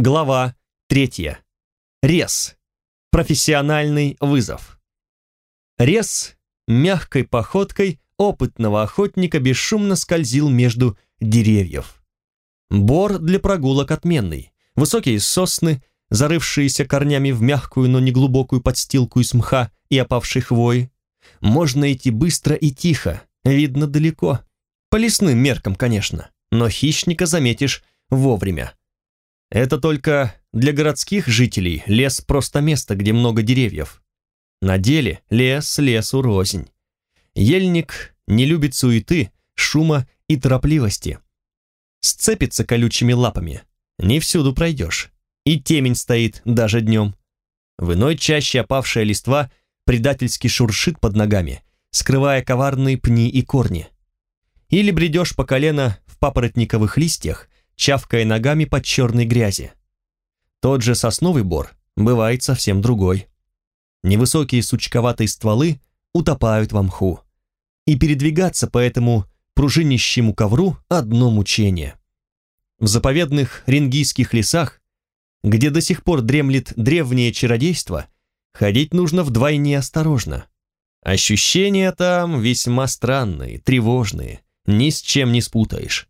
Глава третья. Рез. Профессиональный вызов. Рез мягкой походкой опытного охотника бесшумно скользил между деревьев. Бор для прогулок отменный. Высокие сосны, зарывшиеся корнями в мягкую, но неглубокую подстилку из мха и опавшей хвои. Можно идти быстро и тихо, видно далеко. По лесным меркам, конечно, но хищника заметишь вовремя. Это только для городских жителей лес просто место, где много деревьев. На деле лес лесу рознь. Ельник не любит суеты, шума и торопливости. Сцепится колючими лапами, не всюду пройдешь. И темень стоит даже днем. В иной чаще опавшая листва предательски шуршит под ногами, скрывая коварные пни и корни. Или бредешь по колено в папоротниковых листьях, чавкая ногами под черной грязи. Тот же сосновый бор бывает совсем другой. Невысокие сучковатые стволы утопают во мху. И передвигаться по этому пружинищему ковру одно мучение. В заповедных рингийских лесах, где до сих пор дремлет древнее чародейство, ходить нужно вдвойне осторожно. Ощущения там весьма странные, тревожные, ни с чем не спутаешь.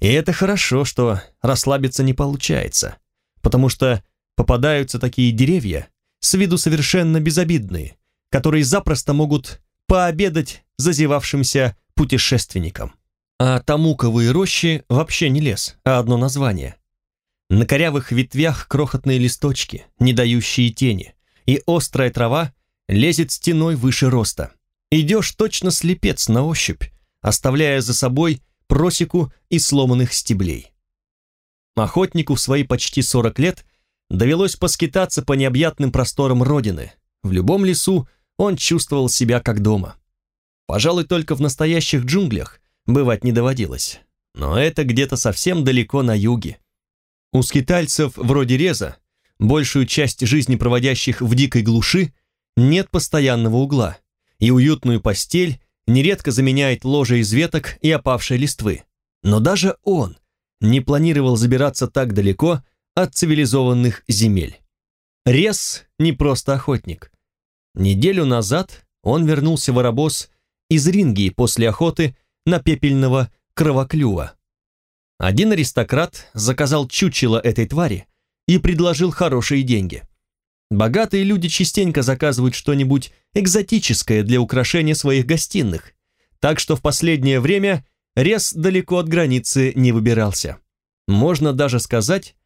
И это хорошо, что расслабиться не получается, потому что попадаются такие деревья, с виду совершенно безобидные, которые запросто могут пообедать зазевавшимся путешественникам. А тамуковые рощи вообще не лес, а одно название. На корявых ветвях крохотные листочки, не дающие тени, и острая трава лезет стеной выше роста. Идешь точно слепец на ощупь, оставляя за собой просеку из сломанных стеблей. Охотнику в свои почти 40 лет довелось поскитаться по необъятным просторам родины. В любом лесу он чувствовал себя как дома. Пожалуй, только в настоящих джунглях бывать не доводилось. Но это где-то совсем далеко на юге. У скитальцев вроде Реза, большую часть жизни проводящих в дикой глуши, нет постоянного угла, и уютную постель нередко заменяет ложе из веток и опавшей листвы. Но даже он не планировал забираться так далеко от цивилизованных земель. Рес не просто охотник. Неделю назад он вернулся в Арабос из Рингии после охоты на пепельного кровоклюва. Один аристократ заказал чучело этой твари и предложил хорошие деньги. Богатые люди частенько заказывают что-нибудь экзотическое для украшения своих гостиных, так что в последнее время Рес далеко от границы не выбирался. Можно даже сказать,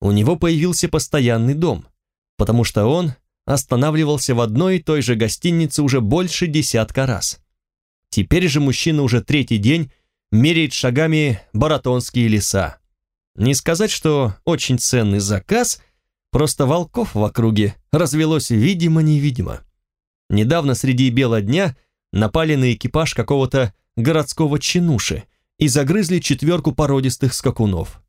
у него появился постоянный дом, потому что он останавливался в одной и той же гостинице уже больше десятка раз. Теперь же мужчина уже третий день меряет шагами баратонские леса. Не сказать, что очень ценный заказ – Просто волков в округе развелось видимо-невидимо. Недавно среди бела дня напали на экипаж какого-то городского чинуши и загрызли четверку породистых скакунов.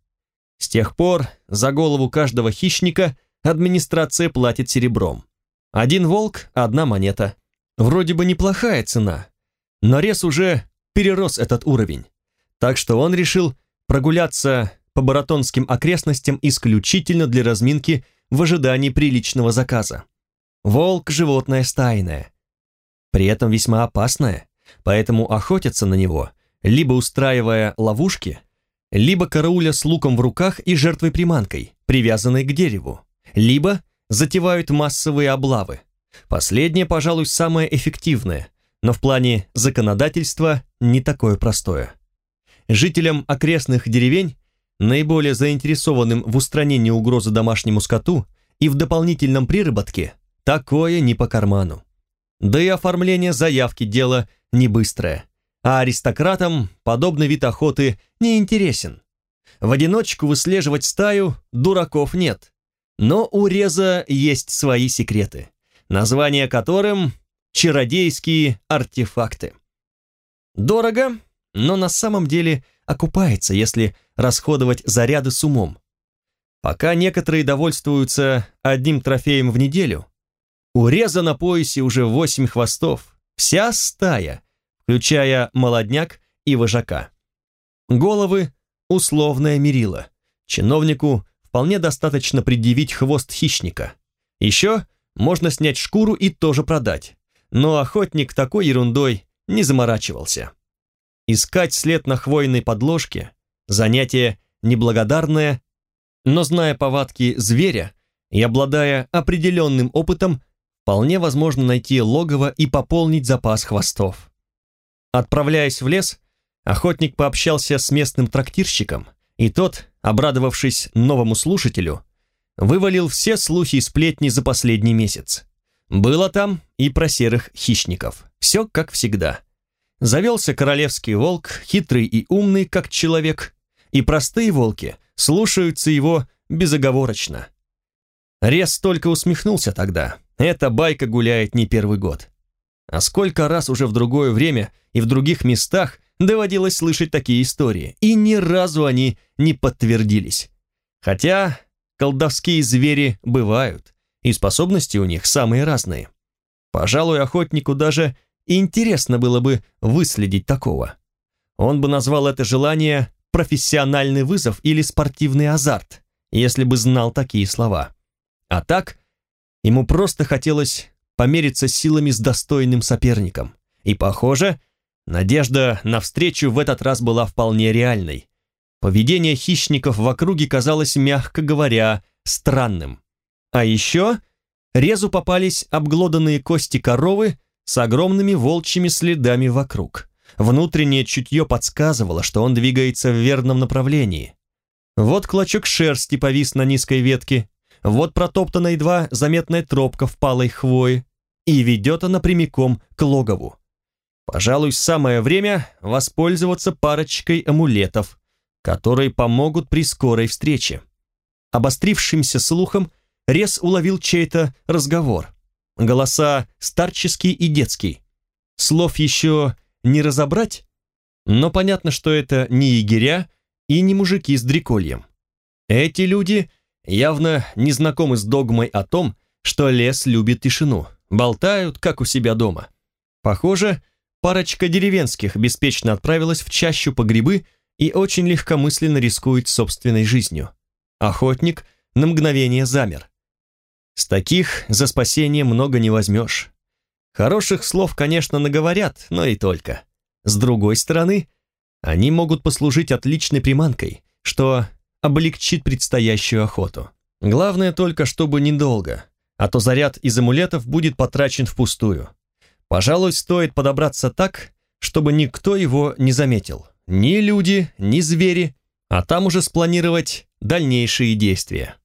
С тех пор за голову каждого хищника администрация платит серебром. Один волк – одна монета. Вроде бы неплохая цена, но Рес уже перерос этот уровень. Так что он решил прогуляться по баратонским окрестностям исключительно для разминки в ожидании приличного заказа. Волк – животное стайное, при этом весьма опасное, поэтому охотятся на него, либо устраивая ловушки, либо карауля с луком в руках и жертвой приманкой, привязанной к дереву, либо затевают массовые облавы. Последнее, пожалуй, самое эффективное, но в плане законодательства не такое простое. Жителям окрестных деревень наиболее заинтересованным в устранении угрозы домашнему скоту и в дополнительном приработке, такое не по карману. Да и оформление заявки дело не быстрое, а аристократам подобный вид охоты не интересен. В одиночку выслеживать стаю дураков нет, но у Реза есть свои секреты, названия которым чародейские артефакты. Дорого, но на самом деле окупается, если расходовать заряды с умом. Пока некоторые довольствуются одним трофеем в неделю, у на поясе уже восемь хвостов, вся стая, включая молодняк и вожака. Головы – условное мерило. Чиновнику вполне достаточно предъявить хвост хищника. Еще можно снять шкуру и тоже продать. Но охотник такой ерундой не заморачивался. Искать след на хвойной подложке – занятие неблагодарное, но зная повадки зверя и обладая определенным опытом, вполне возможно найти логово и пополнить запас хвостов. Отправляясь в лес, охотник пообщался с местным трактирщиком, и тот, обрадовавшись новому слушателю, вывалил все слухи и сплетни за последний месяц. Было там и про серых хищников. Все как всегда. Завелся королевский волк, хитрый и умный, как человек, и простые волки слушаются его безоговорочно. Рез только усмехнулся тогда. Эта байка гуляет не первый год. А сколько раз уже в другое время и в других местах доводилось слышать такие истории, и ни разу они не подтвердились. Хотя колдовские звери бывают, и способности у них самые разные. Пожалуй, охотнику даже интересно было бы выследить такого. Он бы назвал это желание профессиональный вызов или спортивный азарт, если бы знал такие слова. А так, ему просто хотелось помериться силами с достойным соперником. И, похоже, надежда на встречу в этот раз была вполне реальной. Поведение хищников в округе казалось, мягко говоря, странным. А еще Резу попались обглоданные кости коровы с огромными волчьими следами вокруг. Внутреннее чутье подсказывало, что он двигается в верном направлении. Вот клочок шерсти повис на низкой ветке, вот протоптана едва заметная тропка в палой хвое, и ведет она прямиком к логову. Пожалуй, самое время воспользоваться парочкой амулетов, которые помогут при скорой встрече. Обострившимся слухом Рез уловил чей-то разговор. Голоса старческий и детский. Слов еще не разобрать, но понятно, что это не егеря и не мужики с дрекольем. Эти люди явно не знакомы с догмой о том, что лес любит тишину, болтают, как у себя дома. Похоже, парочка деревенских беспечно отправилась в чащу по грибы и очень легкомысленно рискует собственной жизнью. Охотник на мгновение замер. С таких за спасение много не возьмешь. Хороших слов, конечно, наговорят, но и только. С другой стороны, они могут послужить отличной приманкой, что облегчит предстоящую охоту. Главное только, чтобы недолго, а то заряд из амулетов будет потрачен впустую. Пожалуй, стоит подобраться так, чтобы никто его не заметил. Ни люди, ни звери, а там уже спланировать дальнейшие действия.